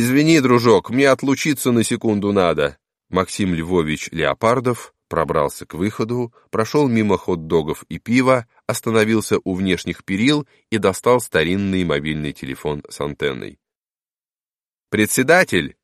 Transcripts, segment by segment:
«Извини, дружок, мне отлучиться на секунду надо». Максим Львович Леопардов пробрался к выходу, прошел мимо хот-догов и пива, остановился у внешних перил и достал старинный мобильный телефон с антенной. «Председатель!»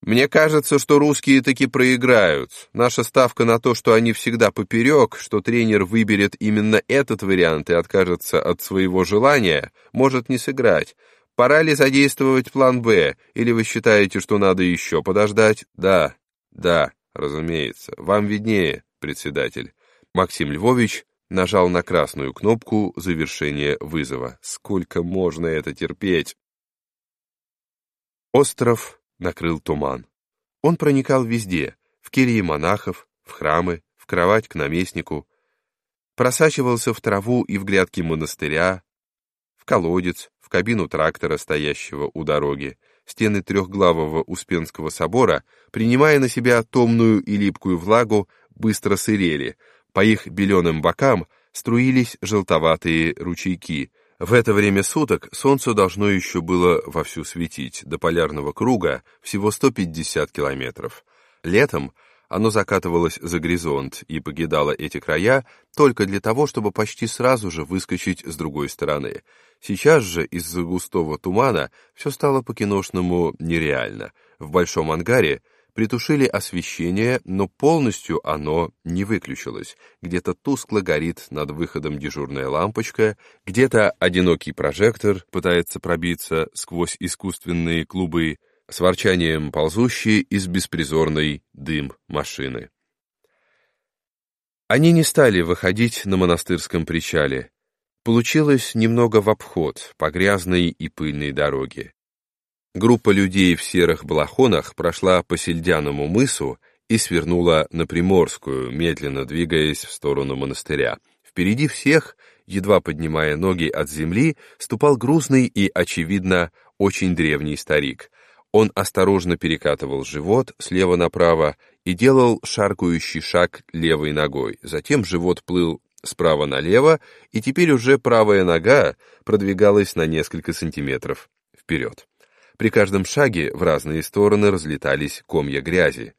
«Мне кажется, что русские таки проиграют. Наша ставка на то, что они всегда поперек, что тренер выберет именно этот вариант и откажется от своего желания, может не сыграть. Пора ли задействовать план «Б», или вы считаете, что надо еще подождать? Да, да, разумеется. Вам виднее, председатель. Максим Львович нажал на красную кнопку завершения вызова. Сколько можно это терпеть? Остров накрыл туман. Он проникал везде, в кельи монахов, в храмы, в кровать к наместнику, просачивался в траву и в грядки монастыря, в колодец, в кабину трактора, стоящего у дороги, стены трехглавого Успенского собора, принимая на себя томную и липкую влагу, быстро сырели, по их беленым бокам струились желтоватые ручейки — в это время суток солнце должно еще было вовсю светить, до полярного круга всего 150 километров. Летом оно закатывалось за горизонт и покидало эти края только для того, чтобы почти сразу же выскочить с другой стороны. Сейчас же из-за густого тумана все стало по-киношному нереально. В большом ангаре Притушили освещение, но полностью оно не выключилось. Где-то тускло горит над выходом дежурная лампочка, где-то одинокий прожектор пытается пробиться сквозь искусственные клубы, с ворчанием ползущие из беспризорной дым машины. Они не стали выходить на монастырском причале. Получилось немного в обход по грязной и пыльной дороге. Группа людей в серых балахонах прошла по Сельдяному мысу и свернула на Приморскую, медленно двигаясь в сторону монастыря. Впереди всех, едва поднимая ноги от земли, ступал грузный и, очевидно, очень древний старик. Он осторожно перекатывал живот слева направо и делал шаркающий шаг левой ногой. Затем живот плыл справа налево, и теперь уже правая нога продвигалась на несколько сантиметров вперед. При каждом шаге в разные стороны разлетались комья грязи.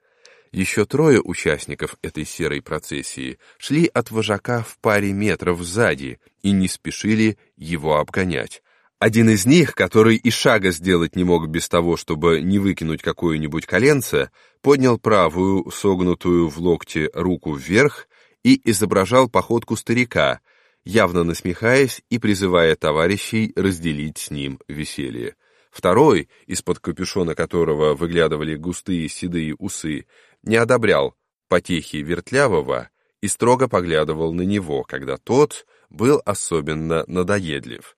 Еще трое участников этой серой процессии шли от вожака в паре метров сзади и не спешили его обгонять. Один из них, который и шага сделать не мог без того, чтобы не выкинуть какое-нибудь коленце, поднял правую, согнутую в локте руку вверх и изображал походку старика, явно насмехаясь и призывая товарищей разделить с ним веселье. Второй, из-под капюшона которого выглядывали густые седые усы, не одобрял потехи Вертлявого и строго поглядывал на него, когда тот был особенно надоедлив.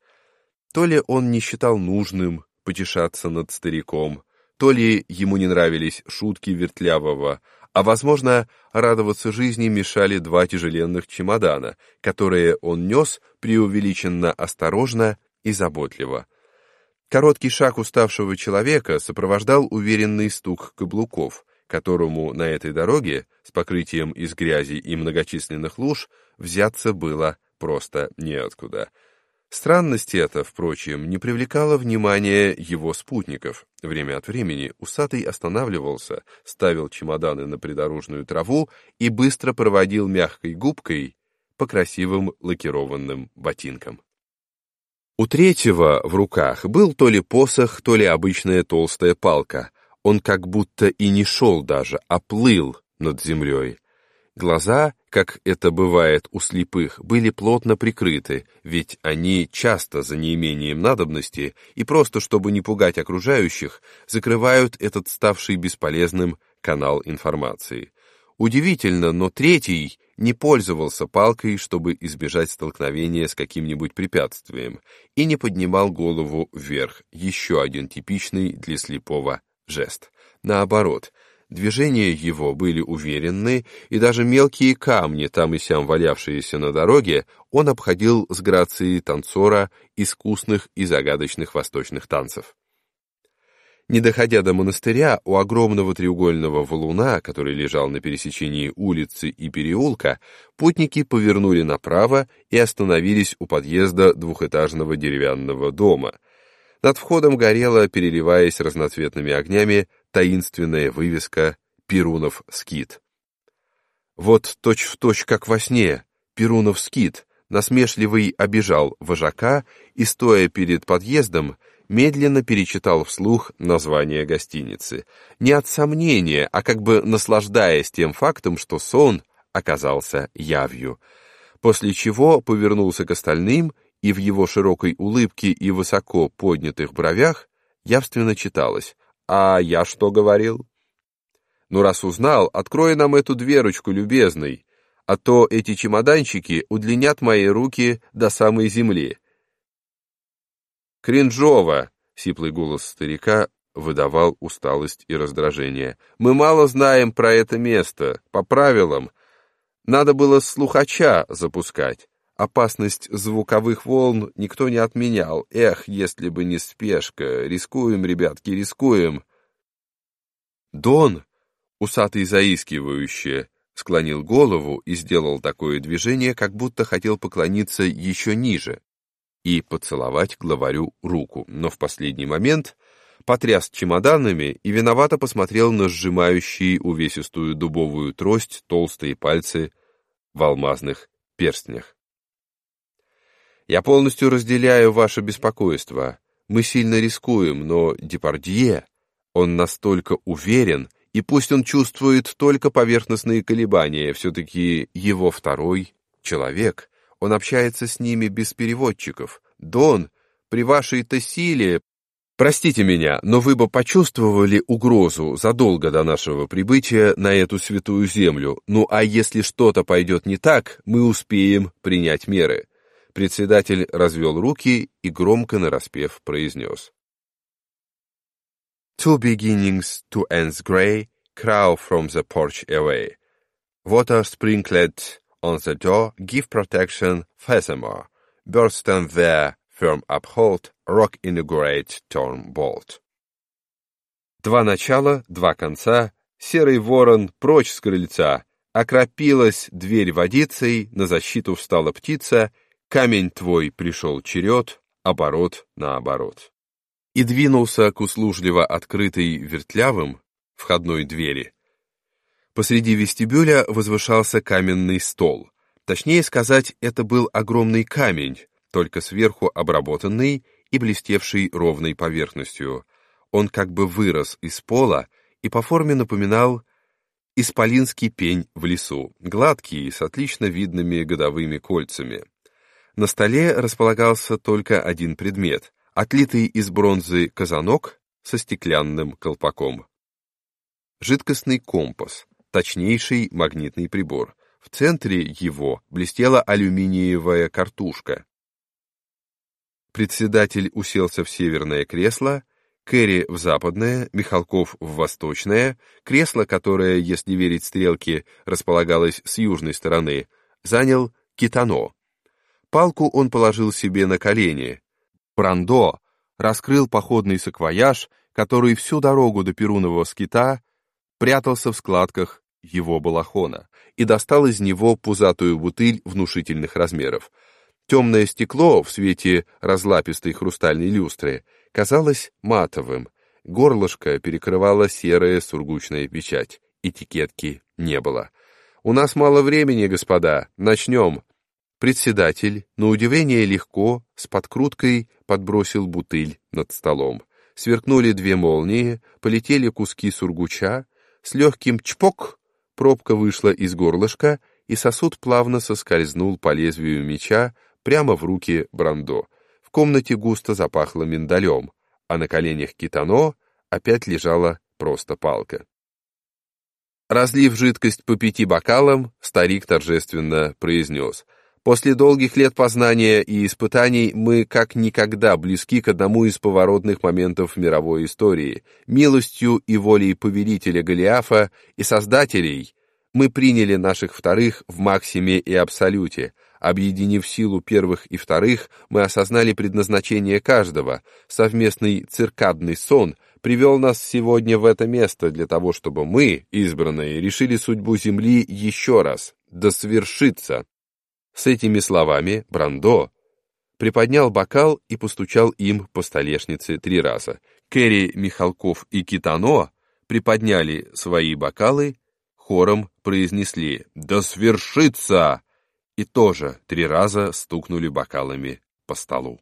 То ли он не считал нужным потешаться над стариком, то ли ему не нравились шутки Вертлявого, а, возможно, радоваться жизни мешали два тяжеленных чемодана, которые он нес преувеличенно осторожно и заботливо. Короткий шаг уставшего человека сопровождал уверенный стук каблуков, которому на этой дороге, с покрытием из грязи и многочисленных луж, взяться было просто неоткуда. Странность эта, впрочем, не привлекала внимания его спутников. Время от времени усатый останавливался, ставил чемоданы на придорожную траву и быстро проводил мягкой губкой по красивым лакированным ботинкам. У третьего в руках был то ли посох, то ли обычная толстая палка. Он как будто и не шел даже, а плыл над землей. Глаза, как это бывает у слепых, были плотно прикрыты, ведь они часто за неимением надобности и просто чтобы не пугать окружающих, закрывают этот ставший бесполезным канал информации. Удивительно, но третий не пользовался палкой, чтобы избежать столкновения с каким-нибудь препятствием, и не поднимал голову вверх, еще один типичный для слепого жест. Наоборот, движения его были уверенны, и даже мелкие камни, там и сям валявшиеся на дороге, он обходил с грацией танцора искусных и загадочных восточных танцев. Не доходя до монастыря, у огромного треугольного валуна, который лежал на пересечении улицы и переулка, путники повернули направо и остановились у подъезда двухэтажного деревянного дома. Над входом горела, переливаясь разноцветными огнями, таинственная вывеска «Перунов скит». Вот точь-в-точь, точь, как во сне, Перунов скит, насмешливый обижал вожака и, стоя перед подъездом, медленно перечитал вслух название гостиницы. Не от сомнения, а как бы наслаждаясь тем фактом, что сон оказался явью. После чего повернулся к остальным, и в его широкой улыбке и высоко поднятых бровях явственно читалось «А я что говорил?» «Ну, раз узнал, открой нам эту дверочку, любезный, а то эти чемоданчики удлинят мои руки до самой земли». «Кринжово!» — сиплый голос старика выдавал усталость и раздражение. «Мы мало знаем про это место. По правилам, надо было слухача запускать. Опасность звуковых волн никто не отменял. Эх, если бы не спешка. Рискуем, ребятки, рискуем». «Дон!» — усатый заискивающе склонил голову и сделал такое движение, как будто хотел поклониться еще ниже и поцеловать главарю руку, но в последний момент потряс чемоданами и виновато посмотрел на сжимающие увесистую дубовую трость толстые пальцы в алмазных перстнях. «Я полностью разделяю ваше беспокойство. Мы сильно рискуем, но Депардье, он настолько уверен, и пусть он чувствует только поверхностные колебания, все-таки его второй человек». Он общается с ними без переводчиков. Дон, при вашей-то силе... Простите меня, но вы бы почувствовали угрозу задолго до нашего прибытия на эту святую землю. Ну а если что-то пойдет не так, мы успеем принять меры. Председатель развел руки и громко нараспев произнес. Two beginnings to ends grey, crow from the porch away. Water sprinkled on the door, give protection furthermore. Birds stand there, firm uphold, rock inaugurate, turn bolt. Два начала, два конца, серый ворон прочь с крыльца, окропилась дверь водицей, на защиту встала птица, камень твой пришел черед, оборот наоборот. И двинулся к услужливо открытой вертлявым входной двери, Посреди вестибюля возвышался каменный стол. Точнее сказать, это был огромный камень, только сверху обработанный и блестевший ровной поверхностью. Он как бы вырос из пола и по форме напоминал исполинский пень в лесу, гладкий, с отлично видными годовыми кольцами. На столе располагался только один предмет, отлитый из бронзы казанок со стеклянным колпаком. Жидкостный компас, точнейший магнитный прибор. В центре его блестела алюминиевая картушка. Председатель уселся в северное кресло, Кэрри в западное, Михалков в восточное, кресло, которое, если верить стрелке, располагалось с южной стороны, занял Китано. Палку он положил себе на колени. Брандо раскрыл походный саквояж, который всю дорогу до Перунового скита прятался в складках его балахона и достал из него пузатую бутыль внушительных размеров. Темное стекло в свете разлапистой хрустальной люстры казалось матовым, горлышко перекрывала серая сургучная печать, этикетки не было. «У нас мало времени, господа, начнем». Председатель, на удивление легко, с подкруткой подбросил бутыль над столом. Сверкнули две молнии, полетели куски сургуча, с легким чпок пробка вышла из горлышка, и сосуд плавно соскользнул по лезвию меча прямо в руки Брандо. В комнате густо запахло миндалем, а на коленях китано опять лежала просто палка. Разлив жидкость по пяти бокалам, старик торжественно произнес — После долгих лет познания и испытаний мы как никогда близки к одному из поворотных моментов мировой истории. Милостью и волей повелителя Голиафа и создателей мы приняли наших вторых в максиме и абсолюте. Объединив силу первых и вторых, мы осознали предназначение каждого. Совместный циркадный сон привел нас сегодня в это место для того, чтобы мы, избранные, решили судьбу Земли еще раз. Да свершится! С этими словами Брандо приподнял бокал и постучал им по столешнице три раза. Кэрри, Михалков и Китано приподняли свои бокалы, хором произнесли «Да свершится!» и тоже три раза стукнули бокалами по столу.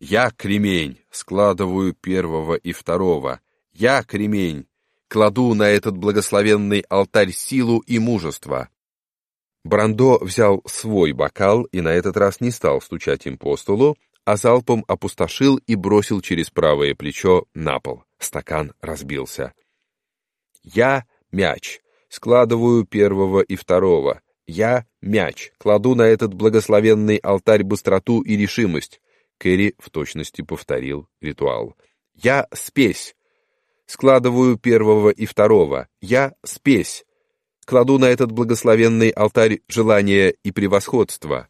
«Я, кремень, складываю первого и второго. Я, кремень, кладу на этот благословенный алтарь силу и мужество. Брандо взял свой бокал и на этот раз не стал стучать им по столу, а залпом опустошил и бросил через правое плечо на пол. Стакан разбился. «Я — мяч. Складываю первого и второго. Я — мяч. Кладу на этот благословенный алтарь быстроту и решимость». Кэрри в точности повторил ритуал. «Я — спесь. Складываю первого и второго. Я — спесь кладу на этот благословенный алтарь желания и превосходства.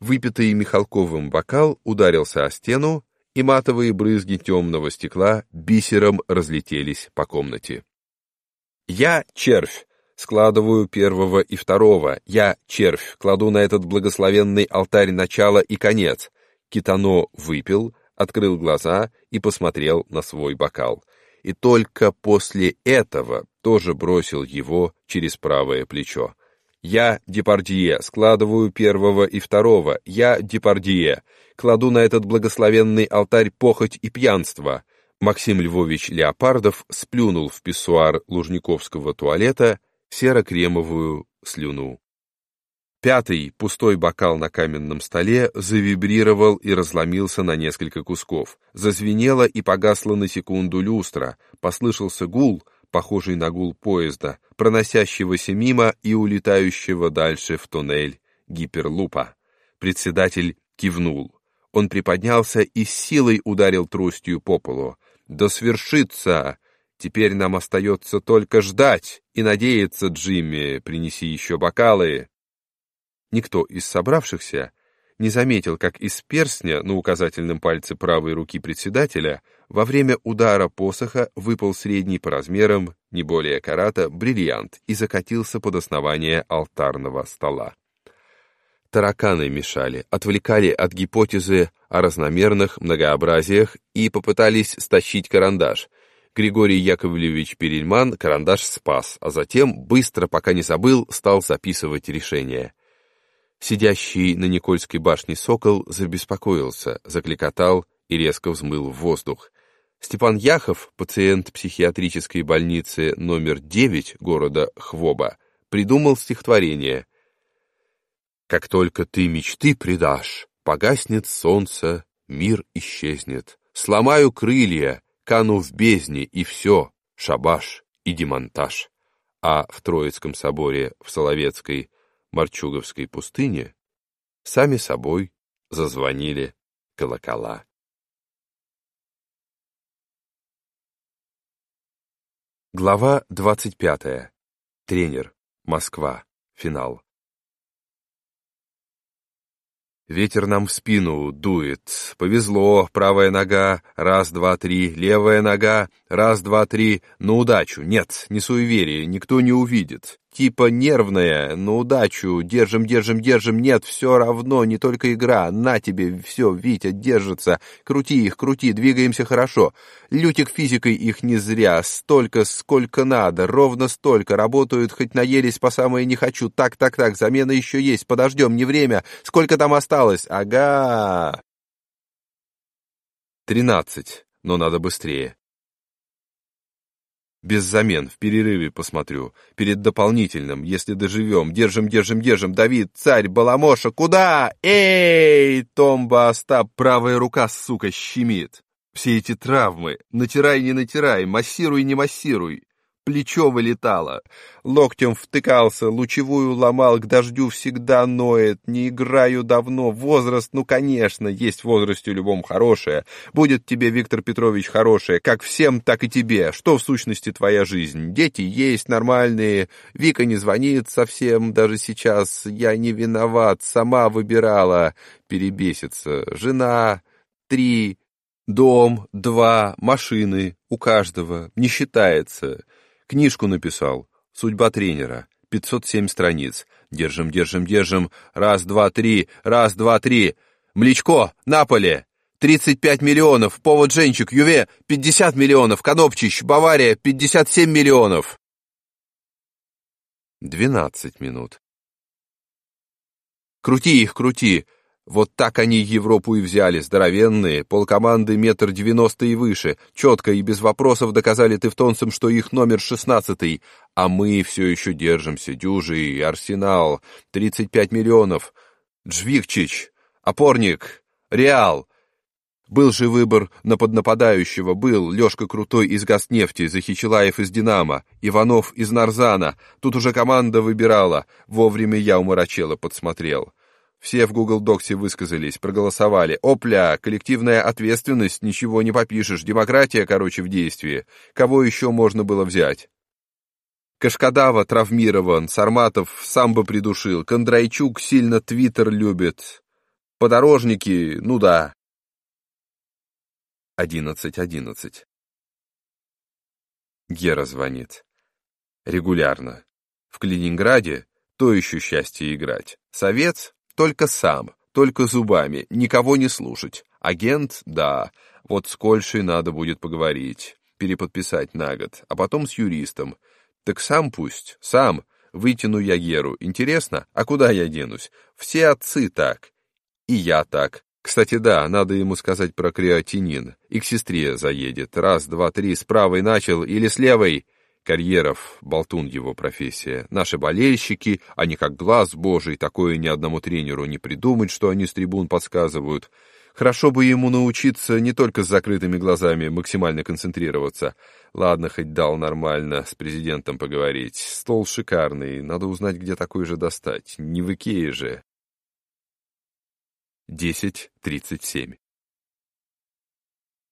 Выпитый Михалковым бокал ударился о стену, и матовые брызги темного стекла бисером разлетелись по комнате. «Я червь!» Складываю первого и второго. Я червь, кладу на этот благословенный алтарь начало и конец. Китано выпил, открыл глаза и посмотрел на свой бокал и только после этого тоже бросил его через правое плечо. «Я, Депардье, складываю первого и второго. Я, Депардье, кладу на этот благословенный алтарь похоть и пьянство». Максим Львович Леопардов сплюнул в писсуар лужниковского туалета серо-кремовую слюну. Пятый, пустой бокал на каменном столе, завибрировал и разломился на несколько кусков. Зазвенело и погасло на секунду люстра. Послышался гул, похожий на гул поезда, проносящегося мимо и улетающего дальше в туннель гиперлупа. Председатель кивнул. Он приподнялся и с силой ударил тростью по полу. «Да свершится! Теперь нам остается только ждать и надеяться, Джимми, принеси еще бокалы!» Никто из собравшихся не заметил, как из перстня на указательном пальце правой руки председателя во время удара посоха выпал средний по размерам, не более карата, бриллиант и закатился под основание алтарного стола. Тараканы мешали, отвлекали от гипотезы о разномерных многообразиях и попытались стащить карандаш. Григорий Яковлевич Перельман карандаш спас, а затем, быстро, пока не забыл, стал записывать решение. Сидящий на Никольской башне сокол забеспокоился, закликотал и резко взмыл в воздух. Степан Яхов, пациент психиатрической больницы номер 9 города Хвоба, придумал стихотворение «Как только ты мечты предашь, погаснет солнце, мир исчезнет. Сломаю крылья, кану в бездне, и все, шабаш и демонтаж». А в Троицком соборе в Соловецкой Марчуговской пустыне сами собой зазвонили колокола. Глава 25. Тренер. Москва. Финал. Ветер нам в спину дует. Повезло, правая нога, раз, два, три, левая нога, раз, два, три, на удачу. Нет, не суеверие, никто не увидит. Типа нервная, на удачу, держим, держим, держим, нет, все равно, не только игра, на тебе, все, Витя, держится, крути их, крути, двигаемся хорошо. Лютик физикой их не зря, столько, сколько надо, ровно столько, работают, хоть наелись по самое не хочу, так, так, так, замена еще есть, подождем, не время, сколько там осталось, ага. Тринадцать, но надо быстрее. Без замен, в перерыве посмотрю. Перед дополнительным, если доживем. Держим, держим, держим. Давид, царь, Баламоша, куда? Эй, Томба Остап, правая рука, сука, щемит. Все эти травмы. Натирай, не натирай, массируй, не массируй плечо вылетало. Локтем втыкался, лучевую ломал, к дождю всегда ноет. Не играю давно, возраст, ну, конечно, есть в возрасте любом хорошее. Будет тебе, Виктор Петрович, хорошее, как всем, так и тебе. Что в сущности твоя жизнь? Дети есть нормальные, Вика не звонит совсем даже сейчас. Я не виноват, сама выбирала. Перебесится. Жена, три, дом, два, машины, у каждого, не считается. Книжку написал. Судьба тренера. 507 страниц. Держим, держим, держим. Раз, два, три. Раз, два, три. Млечко, Наполе, 35 миллионов, повод Женчик, Юве, 50 миллионов, Конопчич, Бавария, 57 миллионов. 12 минут. Крути их, крути. Вот так они Европу и взяли, здоровенные, полкоманды метр девяносто и выше, четко и без вопросов доказали тевтонцам, что их номер шестнадцатый, а мы все еще держимся, дюжи, Арсенал, тридцать пять миллионов, Джвикчич, Опорник, Реал. Был же выбор на поднападающего, был. Лешка Крутой из Газнефти, Захичелаев из Динамо, Иванов из Нарзана, тут уже команда выбирала, вовремя я у Марачела подсмотрел. Все в Google Доксе высказались, проголосовали. Опля, коллективная ответственность, ничего не попишешь, демократия, короче, в действии. Кого еще можно было взять? Кашкадава травмирован, Сарматов сам бы придушил, Кондрайчук сильно твиттер любит. Подорожники, ну да. Одиннадцать, одиннадцать. Гера звонит. Регулярно. В Калининграде то еще счастье играть. Совет только сам, только зубами, никого не слушать. Агент, да, вот с Кольшей надо будет поговорить, переподписать на год, а потом с юристом. Так сам пусть, сам, вытяну я Геру. Интересно, а куда я денусь? Все отцы так. И я так. Кстати, да, надо ему сказать про креатинин. И к сестре заедет. Раз, два, три, с правой начал или с левой. Карьеров, болтун его профессия. Наши болельщики, они как глаз божий, такое ни одному тренеру не придумать, что они с трибун подсказывают. Хорошо бы ему научиться не только с закрытыми глазами максимально концентрироваться. Ладно, хоть дал нормально с президентом поговорить. Стол шикарный, надо узнать, где такой же достать. Не в Икее же. 10.37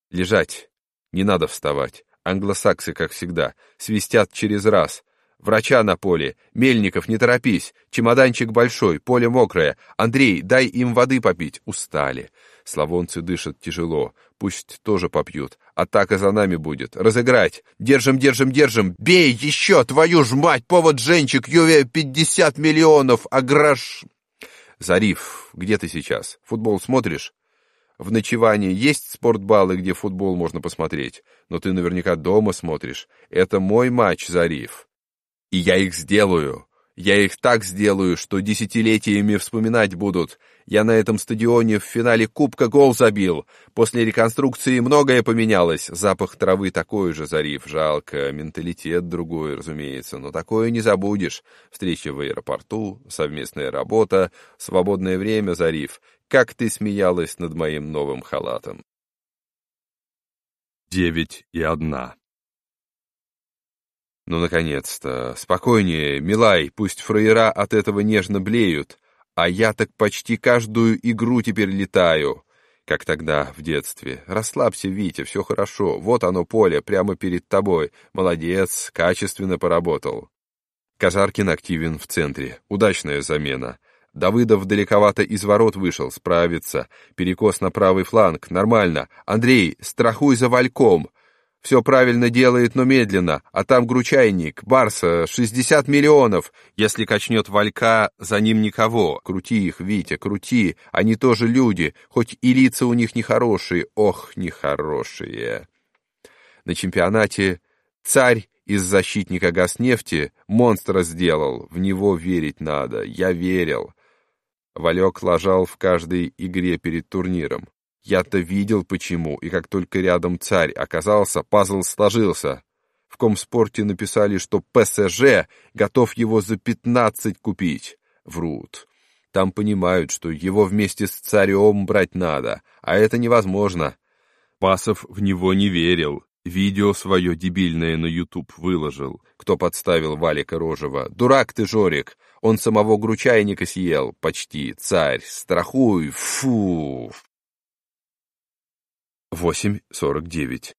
Лежать. Не надо вставать. Англосаксы, как всегда, свистят через раз. Врача на поле. Мельников, не торопись. Чемоданчик большой, поле мокрое. Андрей, дай им воды попить. Устали. Славонцы дышат тяжело. Пусть тоже попьют. Атака за нами будет. Разыграть. Держим, держим, держим. Бей еще, твою ж мать! Повод Женчик, Юве, пятьдесят миллионов, а грош... Зариф, где ты сейчас? Футбол смотришь? В ночевании есть спортбалы, где футбол можно посмотреть, но ты наверняка дома смотришь. Это мой матч, Зариф. И я их сделаю. Я их так сделаю, что десятилетиями вспоминать будут. Я на этом стадионе в финале Кубка гол забил. После реконструкции многое поменялось. Запах травы такой же, Зариф, жалко. Менталитет другой, разумеется, но такое не забудешь. Встреча в аэропорту, совместная работа, свободное время, Зариф как ты смеялась над моим новым халатом. Девять и одна. Ну, наконец-то. Спокойнее, Милай, пусть фраера от этого нежно блеют, а я так почти каждую игру теперь летаю, как тогда, в детстве. Расслабься, Витя, все хорошо, вот оно поле, прямо перед тобой. Молодец, качественно поработал. Казаркин активен в центре. Удачная замена. Давыдов далековато из ворот вышел, справится. Перекос на правый фланг, нормально. Андрей, страхуй за Вальком. Все правильно делает, но медленно. А там Гручайник, Барса, 60 миллионов. Если качнет Валька, за ним никого. Крути их, Витя, крути. Они тоже люди, хоть и лица у них нехорошие. Ох, нехорошие. На чемпионате царь из защитника Газнефти монстра сделал. В него верить надо. Я верил. Валек лажал в каждой игре перед турниром. Я-то видел почему, и как только рядом царь оказался, пазл сложился. В комспорте написали, что ПСЖ готов его за пятнадцать купить. Врут. Там понимают, что его вместе с царем брать надо, а это невозможно. Пасов в него не верил. Видео свое дебильное на YouTube выложил. Кто подставил Валика Рожева? Дурак ты, Жорик! Он самого Гручайника съел, почти, царь, страхуй, фу. 8.49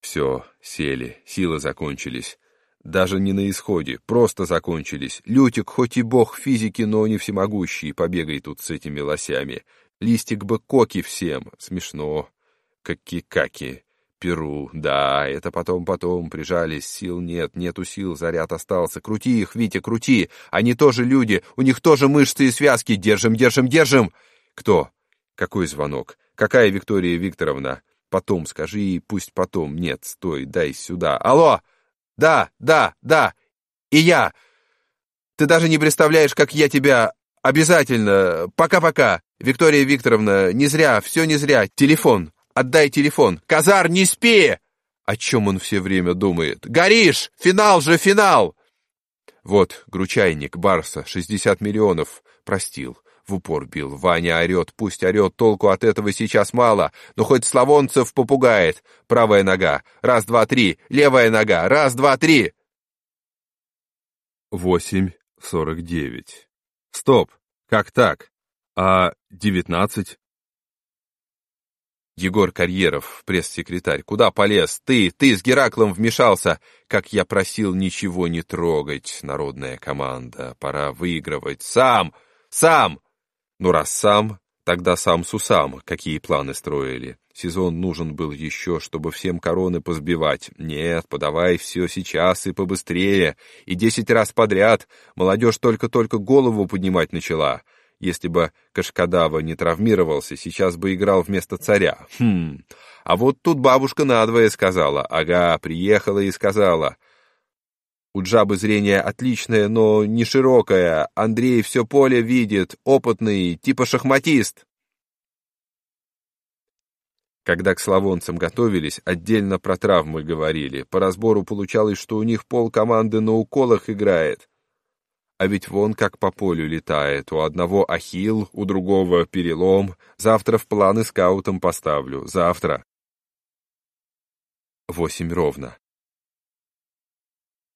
Все, сели, силы закончились. Даже не на исходе, просто закончились. Лютик хоть и бог физики, но не всемогущий, побегай тут с этими лосями. Листик бы коки всем, смешно. Каки-каки. Перу, да, это потом-потом, прижались, сил нет, нету сил, заряд остался. Крути их, Витя, крути, они тоже люди, у них тоже мышцы и связки, держим, держим, держим. Кто? Какой звонок? Какая Виктория Викторовна? Потом скажи, пусть потом. Нет, стой, дай сюда. Алло! Да, да, да, и я. Ты даже не представляешь, как я тебя... Обязательно. Пока-пока. Виктория Викторовна, не зря, все не зря. Телефон. Отдай телефон. Казар, не спи! О чем он все время думает? Горишь! Финал же, финал! Вот, Гручайник, Барса, 60 миллионов. Простил. В упор бил. Ваня орет, пусть орет, толку от этого сейчас мало, но хоть Славонцев попугает. Правая нога. Раз, два, три. Левая нога. Раз, два, три. Восемь сорок девять. Стоп. Как так? А девятнадцать? Егор Карьеров, пресс-секретарь, куда полез? Ты, ты с Гераклом вмешался. Как я просил ничего не трогать, народная команда. Пора выигрывать. Сам! Сам! Ну раз сам, тогда сам Сусам. Какие планы строили? Сезон нужен был еще, чтобы всем короны позбивать. Нет, подавай все сейчас и побыстрее. И десять раз подряд. Молодежь только-только голову поднимать начала. Если бы Кашкадава не травмировался, сейчас бы играл вместо царя. Хм. А вот тут бабушка надвое сказала. Ага, приехала и сказала. У Джабы зрение отличное, но не широкое. Андрей все поле видит, опытный, типа шахматист. Когда к славонцам готовились, отдельно про травмы говорили. По разбору получалось, что у них пол команды на уколах играет. А ведь вон как по полю летает. У одного ахилл, у другого перелом. Завтра в планы скаутам поставлю. Завтра. Восемь ровно.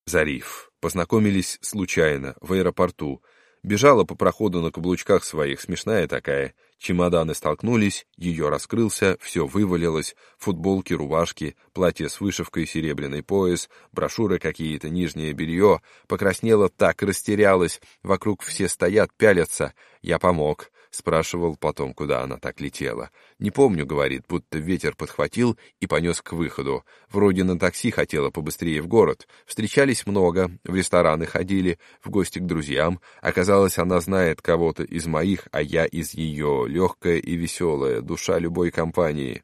Зариф. Познакомились случайно, в аэропорту. Бежала по проходу на каблучках своих, смешная такая. Чемоданы столкнулись, ее раскрылся, все вывалилось, футболки, рубашки, платье с вышивкой, серебряный пояс, брошюры какие-то, нижнее белье. Покраснела так, растерялась, вокруг все стоят, пялятся. Я помог. Спрашивал потом, куда она так летела. Не помню, говорит, будто ветер подхватил и понес к выходу. Вроде на такси хотела побыстрее в город. Встречались много, в рестораны ходили, в гости к друзьям. Оказалось, она знает кого-то из моих, а я из ее. Легкая и веселая, душа любой компании.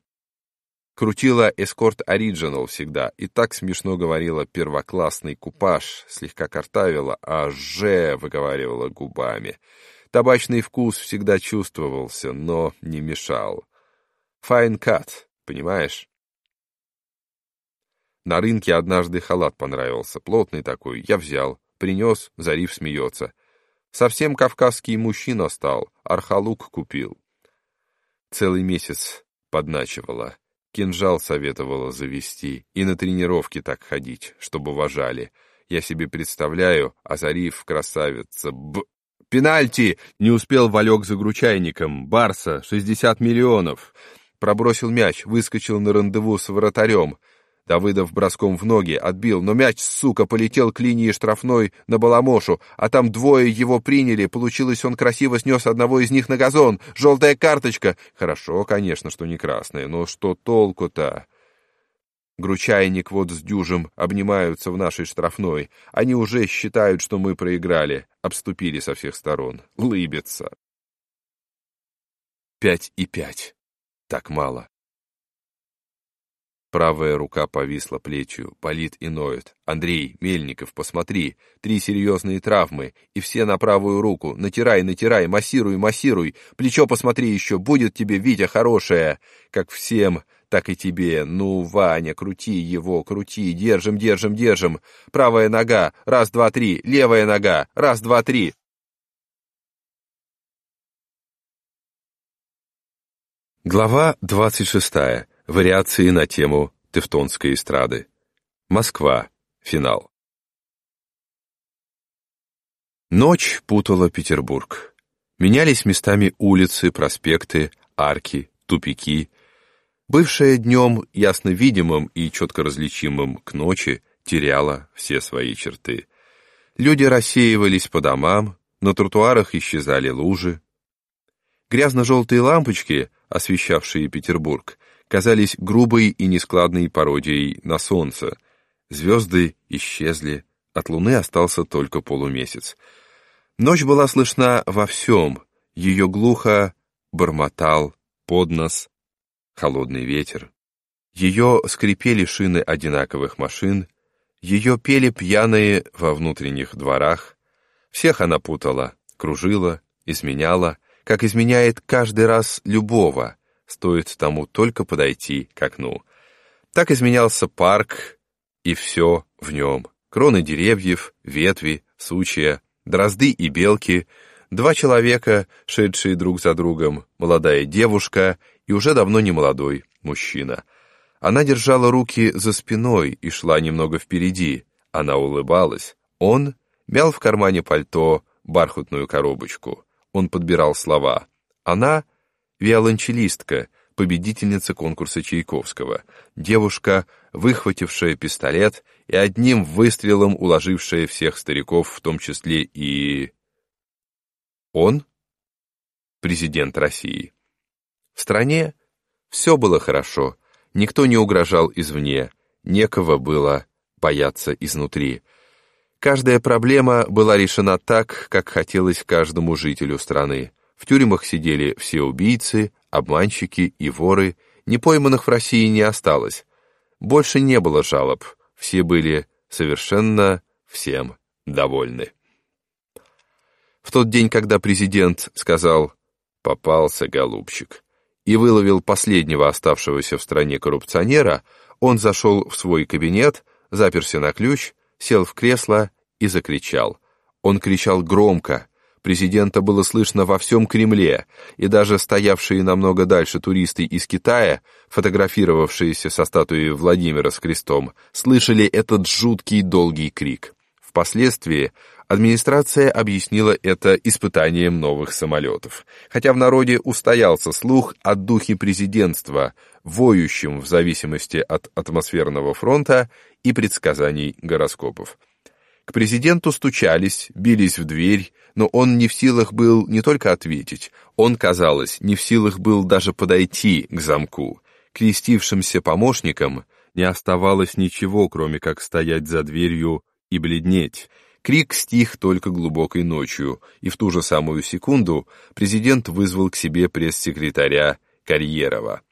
Крутила эскорт Ориджинал всегда, и так смешно говорила первоклассный купаж, слегка картавила, а «же» выговаривала губами. Табачный вкус всегда чувствовался, но не мешал. Fine cut, понимаешь? На рынке однажды халат понравился, плотный такой, я взял, принес, Зариф смеется. Совсем кавказский мужчина стал, архалук купил. Целый месяц подначивала, кинжал советовала завести и на тренировки так ходить, чтобы уважали. Я себе представляю, а Зариф красавица, б... Пенальти! Не успел Валек за гручайником. Барса, 60 миллионов. Пробросил мяч, выскочил на рандеву с вратарем. Давыдов броском в ноги отбил, но мяч, сука, полетел к линии штрафной на Баламошу, а там двое его приняли, получилось, он красиво снес одного из них на газон. Желтая карточка. Хорошо, конечно, что не красная, но что толку-то? Гручайник вот с дюжем обнимаются в нашей штрафной. Они уже считают, что мы проиграли. Обступили со всех сторон. Лыбятся. Пять и пять. Так мало. Правая рука повисла плечью, болит и ноет. «Андрей, Мельников, посмотри, три серьезные травмы, и все на правую руку. Натирай, натирай, массируй, массируй. Плечо посмотри еще, будет тебе, Витя, хорошее. Как всем, так и тебе. Ну, Ваня, крути его, крути, держим, держим, держим. Правая нога, раз, два, три, левая нога, раз, два, три». Глава двадцать шестая. Вариации на тему Тевтонской эстрады. Москва. Финал. Ночь путала Петербург. Менялись местами улицы, проспекты, арки, тупики. Бывшая днем ясно видимым и четко различимым к ночи теряла все свои черты. Люди рассеивались по домам, на тротуарах исчезали лужи. Грязно-желтые лампочки, освещавшие Петербург, казались грубой и нескладной пародией на солнце. Звезды исчезли, от луны остался только полумесяц. Ночь была слышна во всем, ее глухо бормотал под нос холодный ветер. Ее скрипели шины одинаковых машин, ее пели пьяные во внутренних дворах. Всех она путала, кружила, изменяла, как изменяет каждый раз любого, стоит тому только подойти к окну. Так изменялся парк и все в нем. Кроны деревьев, ветви, сучья, дрозды и белки, два человека, шедшие друг за другом, молодая девушка и уже давно не молодой мужчина. Она держала руки за спиной и шла немного впереди. Она улыбалась. Он мял в кармане пальто бархатную коробочку. Он подбирал слова. Она — виолончелистка, победительница конкурса Чайковского, девушка, выхватившая пистолет и одним выстрелом уложившая всех стариков, в том числе и... Он? Президент России. В стране все было хорошо, никто не угрожал извне, некого было бояться изнутри. Каждая проблема была решена так, как хотелось каждому жителю страны. В тюрьмах сидели все убийцы, обманщики и воры, непойманных в России не осталось. Больше не было жалоб, все были совершенно всем довольны. В тот день, когда президент сказал «попался, голубчик», и выловил последнего оставшегося в стране коррупционера, он зашел в свой кабинет, заперся на ключ, сел в кресло и закричал. Он кричал громко, президента было слышно во всем Кремле, и даже стоявшие намного дальше туристы из Китая, фотографировавшиеся со статуей Владимира с крестом, слышали этот жуткий долгий крик. Впоследствии администрация объяснила это испытанием новых самолетов, хотя в народе устоялся слух о духе президентства, воющем в зависимости от атмосферного фронта и предсказаний гороскопов. К президенту стучались, бились в дверь, но он не в силах был не только ответить, он, казалось, не в силах был даже подойти к замку. Крестившимся помощникам не оставалось ничего, кроме как стоять за дверью и бледнеть. Крик стих только глубокой ночью, и в ту же самую секунду президент вызвал к себе пресс-секретаря Карьерова.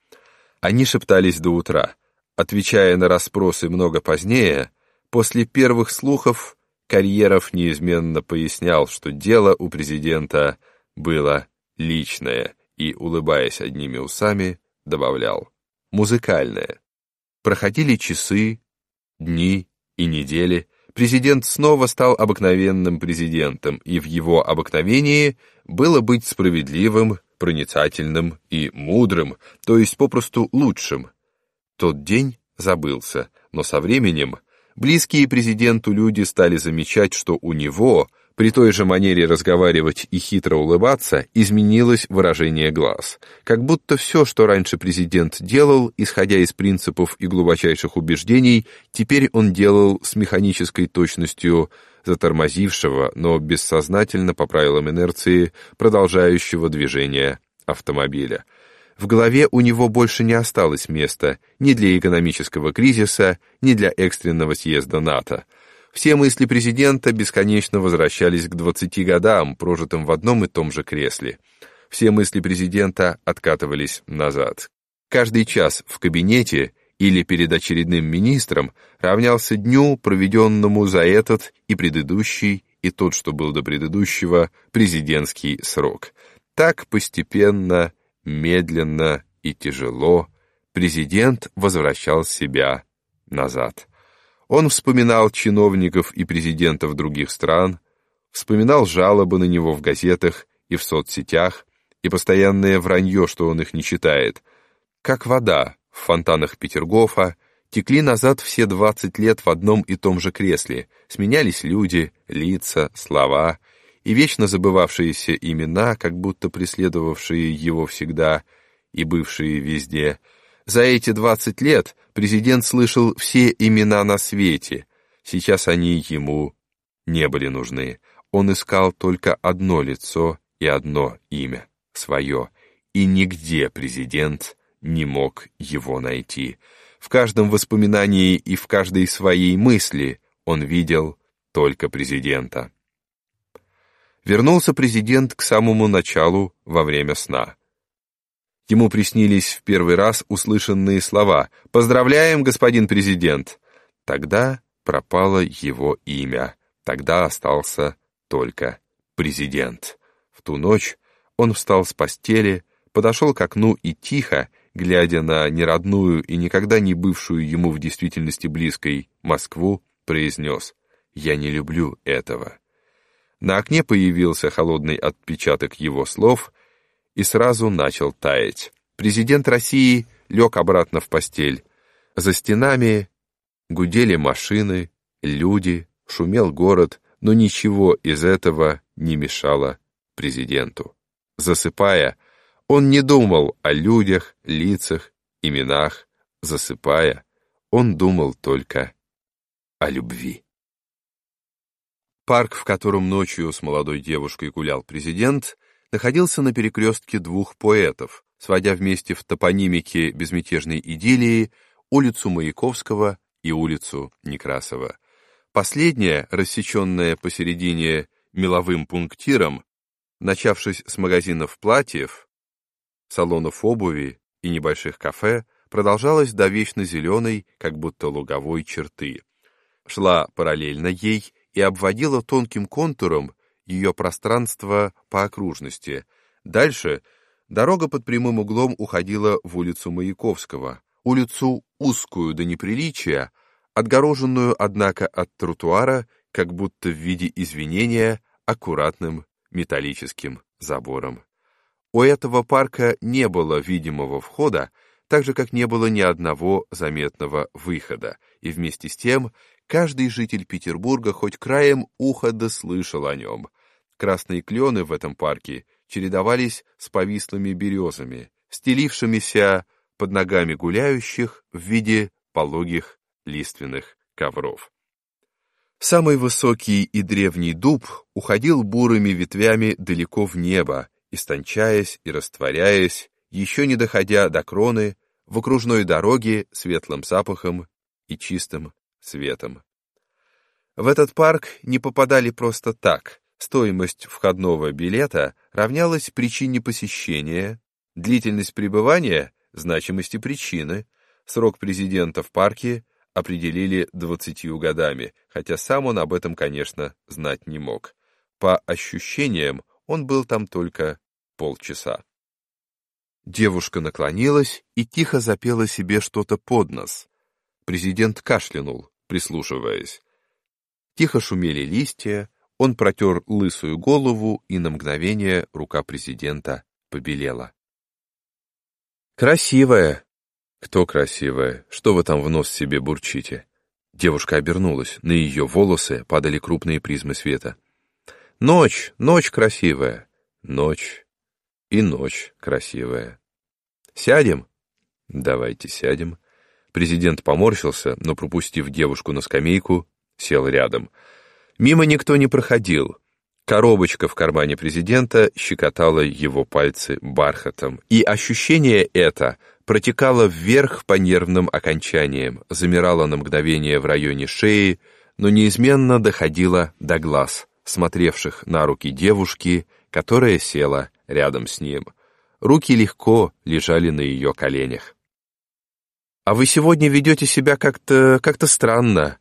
Они шептались до утра. Отвечая на расспросы много позднее, после первых слухов Карьеров неизменно пояснял, что дело у президента было личное, и, улыбаясь одними усами, добавлял «музыкальное». Проходили часы, дни и недели, президент снова стал обыкновенным президентом, и в его обыкновении было быть справедливым, проницательным и мудрым, то есть попросту лучшим. Тот день забылся, но со временем Близкие президенту люди стали замечать, что у него, при той же манере разговаривать и хитро улыбаться, изменилось выражение глаз. Как будто все, что раньше президент делал, исходя из принципов и глубочайших убеждений, теперь он делал с механической точностью затормозившего, но бессознательно по правилам инерции продолжающего движения автомобиля. В голове у него больше не осталось места ни для экономического кризиса, ни для экстренного съезда НАТО. Все мысли президента бесконечно возвращались к 20 годам, прожитым в одном и том же кресле. Все мысли президента откатывались назад. Каждый час в кабинете или перед очередным министром равнялся дню, проведенному за этот и предыдущий, и тот, что был до предыдущего, президентский срок. Так постепенно медленно и тяжело президент возвращал себя назад. Он вспоминал чиновников и президентов других стран, вспоминал жалобы на него в газетах и в соцсетях, и постоянное вранье, что он их не читает. Как вода в фонтанах Петергофа, текли назад все 20 лет в одном и том же кресле, сменялись люди, лица, слова — и вечно забывавшиеся имена, как будто преследовавшие его всегда и бывшие везде. За эти двадцать лет президент слышал все имена на свете. Сейчас они ему не были нужны. Он искал только одно лицо и одно имя, свое. И нигде президент не мог его найти. В каждом воспоминании и в каждой своей мысли он видел только президента. Вернулся президент к самому началу во время сна. Ему приснились в первый раз услышанные слова «Поздравляем, господин президент!» Тогда пропало его имя, тогда остался только президент. В ту ночь он встал с постели, подошел к окну и тихо, глядя на неродную и никогда не бывшую ему в действительности близкой Москву, произнес «Я не люблю этого». На окне появился холодный отпечаток его слов и сразу начал таять. Президент России лег обратно в постель. За стенами гудели машины, люди, шумел город, но ничего из этого не мешало президенту. Засыпая, он не думал о людях, лицах, именах. Засыпая, он думал только о любви. Парк, в котором ночью с молодой девушкой гулял президент, находился на перекрестке двух поэтов, сводя вместе в топонимике безмятежной идиллии улицу Маяковского и улицу Некрасова. Последняя, рассеченная посередине меловым пунктиром, начавшись с магазинов платьев, салонов обуви и небольших кафе, продолжалась до вечно зеленой, как будто луговой черты. Шла параллельно ей и обводила тонким контуром ее пространство по окружности. Дальше дорога под прямым углом уходила в улицу Маяковского, улицу узкую до неприличия, отгороженную, однако, от тротуара, как будто в виде извинения, аккуратным металлическим забором. У этого парка не было видимого входа, так же, как не было ни одного заметного выхода, и вместе с тем Каждый житель Петербурга хоть краем уха да слышал о нем. Красные клены в этом парке чередовались с повислыми березами, стелившимися под ногами гуляющих в виде пологих лиственных ковров. Самый высокий и древний дуб уходил бурыми ветвями далеко в небо, истончаясь и растворяясь, еще не доходя до кроны, в окружной дороге светлым запахом и чистым светом. В этот парк не попадали просто так. Стоимость входного билета равнялась причине посещения, длительность пребывания – значимости причины, срок президента в парке определили 20 годами, хотя сам он об этом, конечно, знать не мог. По ощущениям, он был там только полчаса. Девушка наклонилась и тихо запела себе что-то под нос. Президент кашлянул, прислушиваясь. Тихо шумели листья, он протер лысую голову, и на мгновение рука президента побелела. «Красивая!» «Кто красивая? Что вы там в нос себе бурчите?» Девушка обернулась, на ее волосы падали крупные призмы света. «Ночь, ночь красивая!» «Ночь и ночь красивая!» «Сядем?» «Давайте сядем». Президент поморщился, но, пропустив девушку на скамейку, сел рядом. Мимо никто не проходил. Коробочка в кармане президента щекотала его пальцы бархатом, и ощущение это протекало вверх по нервным окончаниям, замирало на мгновение в районе шеи, но неизменно доходило до глаз, смотревших на руки девушки, которая села рядом с ним. Руки легко лежали на ее коленях. «А вы сегодня ведете себя как-то... как-то странно.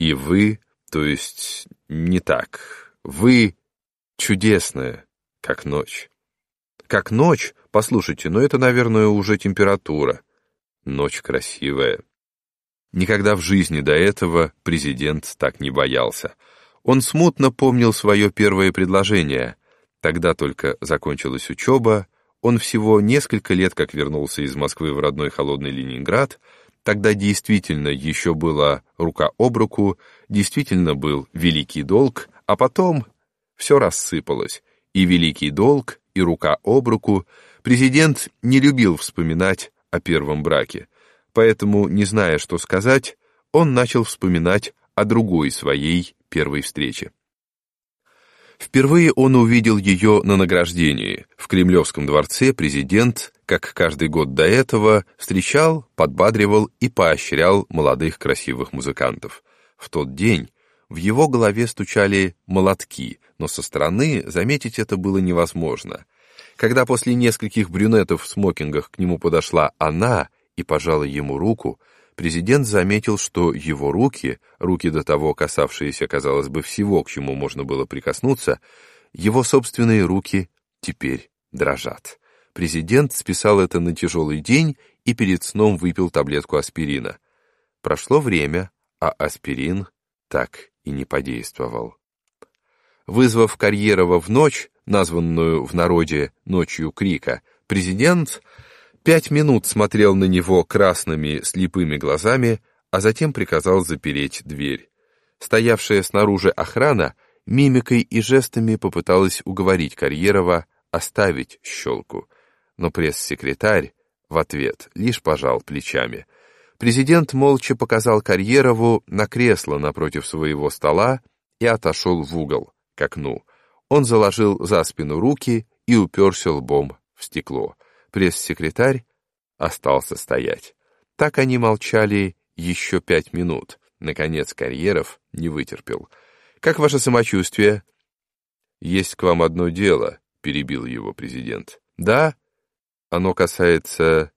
И вы, то есть не так. Вы чудесная, как ночь». «Как ночь? Послушайте, но это, наверное, уже температура. Ночь красивая». Никогда в жизни до этого президент так не боялся. Он смутно помнил свое первое предложение. Тогда только закончилась учеба, он всего несколько лет как вернулся из Москвы в родной холодный Ленинград, тогда действительно еще была рука об руку, действительно был великий долг, а потом все рассыпалось, и великий долг, и рука об руку. Президент не любил вспоминать о первом браке, поэтому, не зная, что сказать, он начал вспоминать о другой своей первой встрече. Впервые он увидел ее на награждении. В Кремлевском дворце президент, как каждый год до этого, встречал, подбадривал и поощрял молодых красивых музыкантов. В тот день в его голове стучали молотки, но со стороны заметить это было невозможно. Когда после нескольких брюнетов в смокингах к нему подошла она и пожала ему руку, президент заметил, что его руки, руки до того касавшиеся, казалось бы, всего, к чему можно было прикоснуться, его собственные руки теперь дрожат. Президент списал это на тяжелый день и перед сном выпил таблетку аспирина. Прошло время, а аспирин так и не подействовал. Вызвав Карьерова в ночь, названную в народе «ночью крика», президент пять минут смотрел на него красными слепыми глазами, а затем приказал запереть дверь. Стоявшая снаружи охрана мимикой и жестами попыталась уговорить Карьерова оставить щелку, но пресс-секретарь в ответ лишь пожал плечами. Президент молча показал Карьерову на кресло напротив своего стола и отошел в угол, к окну. Он заложил за спину руки и уперся лбом в стекло. Пресс-секретарь остался стоять. Так они молчали еще пять минут. Наконец Карьеров не вытерпел. «Как ваше самочувствие?» «Есть к вам одно дело», — перебил его президент. «Да, оно касается...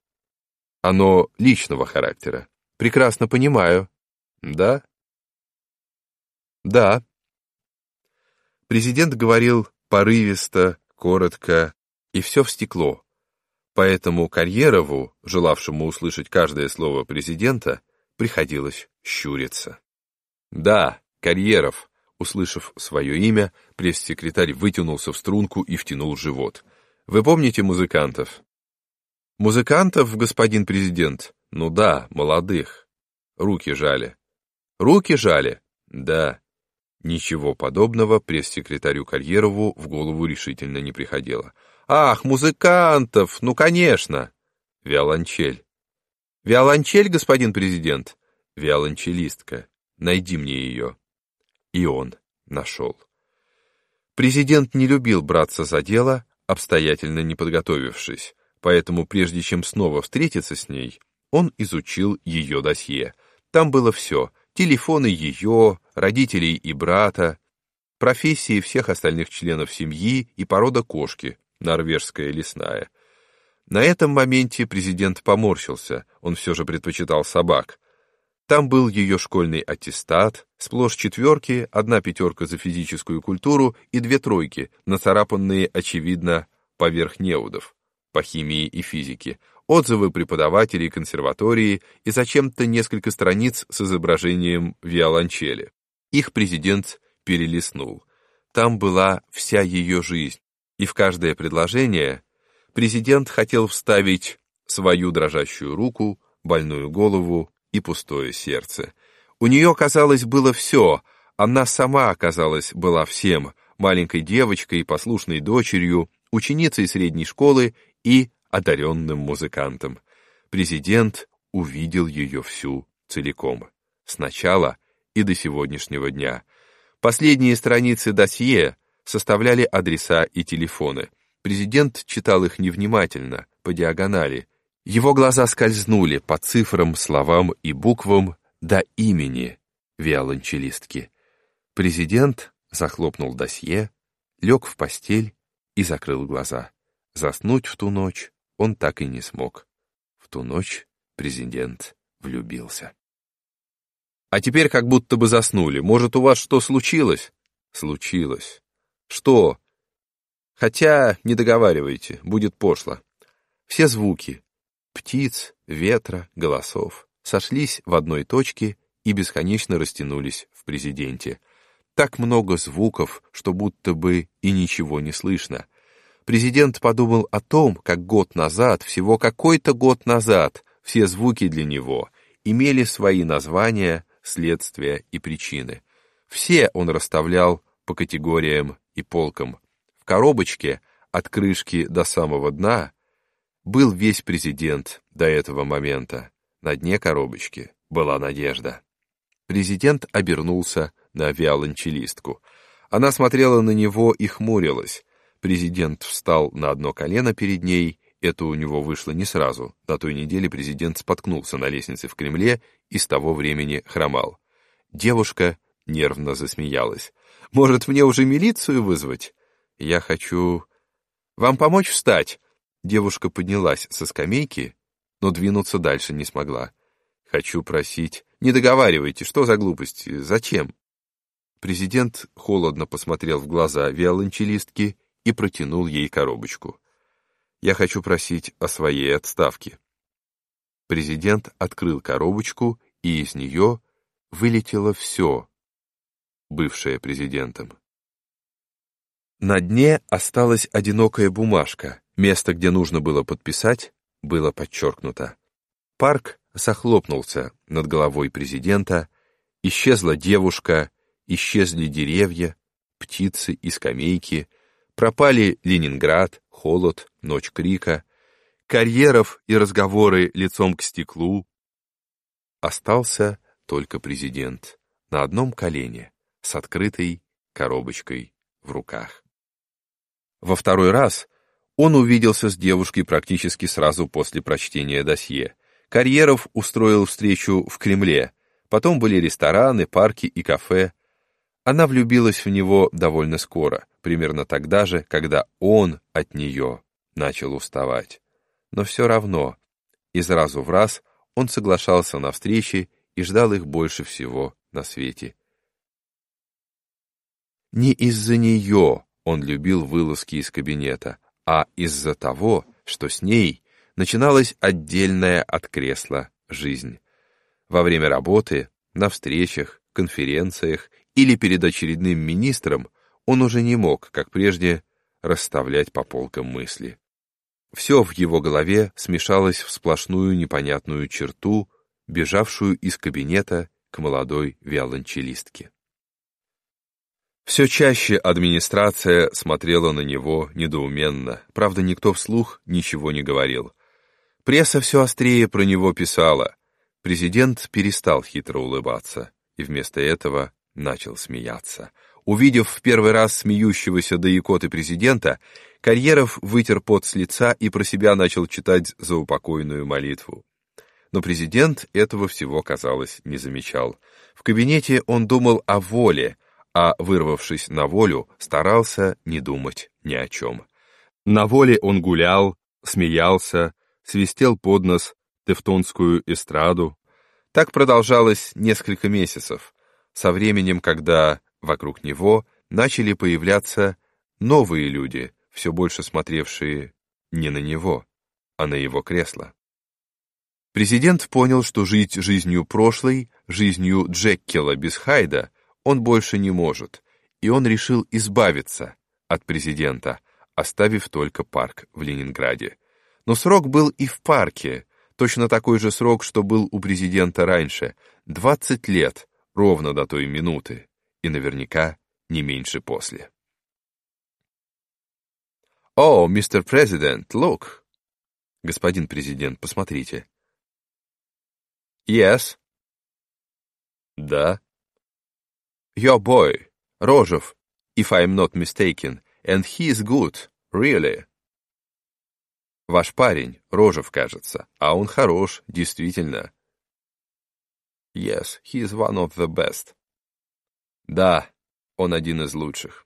Оно личного характера. Прекрасно понимаю. Да?» «Да». Президент говорил порывисто, коротко, и все в стекло. Поэтому Карьерову, желавшему услышать каждое слово президента, приходилось щуриться. «Да, Карьеров», Услышав свое имя, пресс-секретарь вытянулся в струнку и втянул живот. «Вы помните музыкантов?» «Музыкантов, господин президент?» «Ну да, молодых. Руки жали». «Руки жали?» «Да». Ничего подобного пресс-секретарю Карьерову в голову решительно не приходило. «Ах, музыкантов! Ну, конечно!» «Виолончель». «Виолончель, господин президент?» «Виолончелистка. Найди мне ее». И он нашел. Президент не любил браться за дело, обстоятельно не подготовившись, поэтому прежде чем снова встретиться с ней, он изучил ее досье. Там было все — телефоны ее, родителей и брата, профессии всех остальных членов семьи и порода кошки, норвежская лесная. На этом моменте президент поморщился, он все же предпочитал собак — там был ее школьный аттестат, сплошь четверки, одна пятерка за физическую культуру и две тройки, нацарапанные, очевидно, поверх неудов, по химии и физике, отзывы преподавателей консерватории и зачем-то несколько страниц с изображением виолончели. Их президент перелистнул. Там была вся ее жизнь, и в каждое предложение президент хотел вставить свою дрожащую руку, больную голову и пустое сердце. У нее, казалось, было все, она сама, казалось, была всем, маленькой девочкой, послушной дочерью, ученицей средней школы и одаренным музыкантом. Президент увидел ее всю целиком. Сначала и до сегодняшнего дня. Последние страницы досье составляли адреса и телефоны. Президент читал их невнимательно, по диагонали, его глаза скользнули по цифрам, словам и буквам до имени виолончелистки. Президент захлопнул досье, лег в постель и закрыл глаза. Заснуть в ту ночь он так и не смог. В ту ночь президент влюбился. А теперь как будто бы заснули. Может, у вас что случилось? Случилось. Что? Хотя не договаривайте, будет пошло. Все звуки, птиц, ветра, голосов сошлись в одной точке и бесконечно растянулись в президенте. Так много звуков, что будто бы и ничего не слышно. Президент подумал о том, как год назад, всего какой-то год назад, все звуки для него имели свои названия, следствия и причины. Все он расставлял по категориям и полкам. В коробочке от крышки до самого дна был весь президент до этого момента. На дне коробочки была надежда. Президент обернулся на виолончелистку. Она смотрела на него и хмурилась. Президент встал на одно колено перед ней Это у него вышло не сразу. На той неделе президент споткнулся на лестнице в Кремле и с того времени хромал. Девушка нервно засмеялась. «Может, мне уже милицию вызвать? Я хочу... Вам помочь встать?» Девушка поднялась со скамейки, но двинуться дальше не смогла. «Хочу просить...» «Не договаривайте, что за глупости? Зачем?» Президент холодно посмотрел в глаза виолончелистки и протянул ей коробочку. «Я хочу просить о своей отставке». Президент открыл коробочку, и из нее вылетело все, бывшее президентом. На дне осталась одинокая бумажка, место, где нужно было подписать, было подчеркнуто. Парк захлопнулся над головой президента, исчезла девушка, исчезли деревья, птицы и скамейки, пропали Ленинград, холод, ночь крика, карьеров и разговоры лицом к стеклу. Остался только президент на одном колене с открытой коробочкой в руках. Во второй раз он увиделся с девушкой практически сразу после прочтения досье. Карьеров устроил встречу в Кремле, потом были рестораны, парки и кафе. Она влюбилась в него довольно скоро, примерно тогда же, когда он от нее начал уставать. Но все равно, из разу в раз он соглашался на встречи и ждал их больше всего на свете. Не из-за нее он любил вылазки из кабинета, а из-за того, что с ней начиналась отдельная от кресла жизнь. Во время работы, на встречах, конференциях или перед очередным министром он уже не мог, как прежде, расставлять по полкам мысли. Все в его голове смешалось в сплошную непонятную черту, бежавшую из кабинета к молодой виолончелистке. Все чаще администрация смотрела на него недоуменно, правда, никто вслух ничего не говорил. Пресса все острее про него писала. Президент перестал хитро улыбаться и вместо этого начал смеяться. Увидев в первый раз смеющегося до икоты президента, Карьеров вытер пот с лица и про себя начал читать заупокойную молитву. Но президент этого всего, казалось, не замечал. В кабинете он думал о воле, а, вырвавшись на волю, старался не думать ни о чем. На воле он гулял, смеялся, свистел под нос тевтонскую эстраду. Так продолжалось несколько месяцев, со временем, когда вокруг него начали появляться новые люди, все больше смотревшие не на него, а на его кресло. Президент понял, что жить жизнью прошлой, жизнью Джеккела без Хайда, он больше не может, и он решил избавиться от президента, оставив только парк в Ленинграде. Но срок был и в парке, точно такой же срок, что был у президента раньше, 20 лет, ровно до той минуты, и наверняка не меньше после. «О, мистер президент, look!» «Господин президент, посмотрите». «Yes». «Да». «Your boy, Рожев, if I'm not mistaken, and he is good, really». «Ваш парень, Рожев, кажется, а он хорош, действительно». «Yes, he is one of the best». «Да, он один из лучших».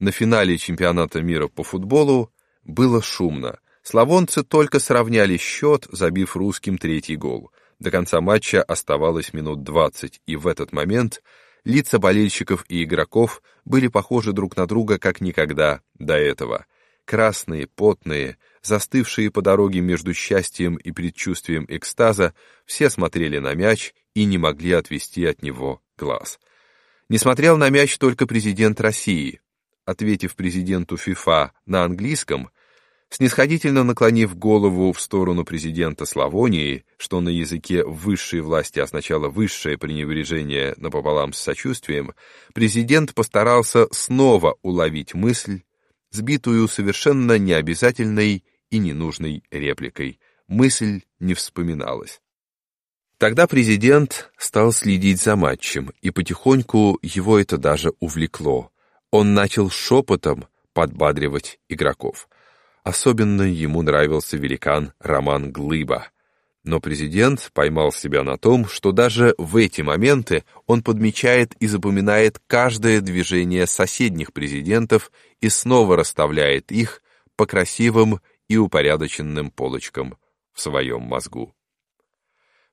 На финале чемпионата мира по футболу было шумно. Славонцы только сравняли счет, забив русским третий гол. До конца матча оставалось минут 20, и в этот момент лица болельщиков и игроков были похожи друг на друга как никогда до этого. Красные, потные, застывшие по дороге между счастьем и предчувствием экстаза, все смотрели на мяч и не могли отвести от него глаз. Не смотрел на мяч только президент России, ответив президенту ФИФА на английском, снисходительно наклонив голову в сторону президента Славонии, что на языке высшей власти означало высшее пренебрежение напополам с сочувствием, президент постарался снова уловить мысль, сбитую совершенно необязательной и ненужной репликой. Мысль не вспоминалась. Тогда президент стал следить за матчем, и потихоньку его это даже увлекло. Он начал шепотом подбадривать игроков. Особенно ему нравился великан Роман Глыба. Но президент поймал себя на том, что даже в эти моменты он подмечает и запоминает каждое движение соседних президентов и снова расставляет их по красивым и упорядоченным полочкам в своем мозгу.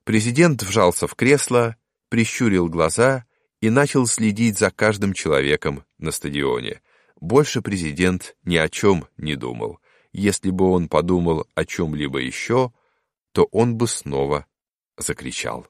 Президент вжался в кресло, прищурил глаза и начал следить за каждым человеком на стадионе. Больше президент ни о чем не думал. Если бы он подумал о чем-либо еще, то он бы снова закричал.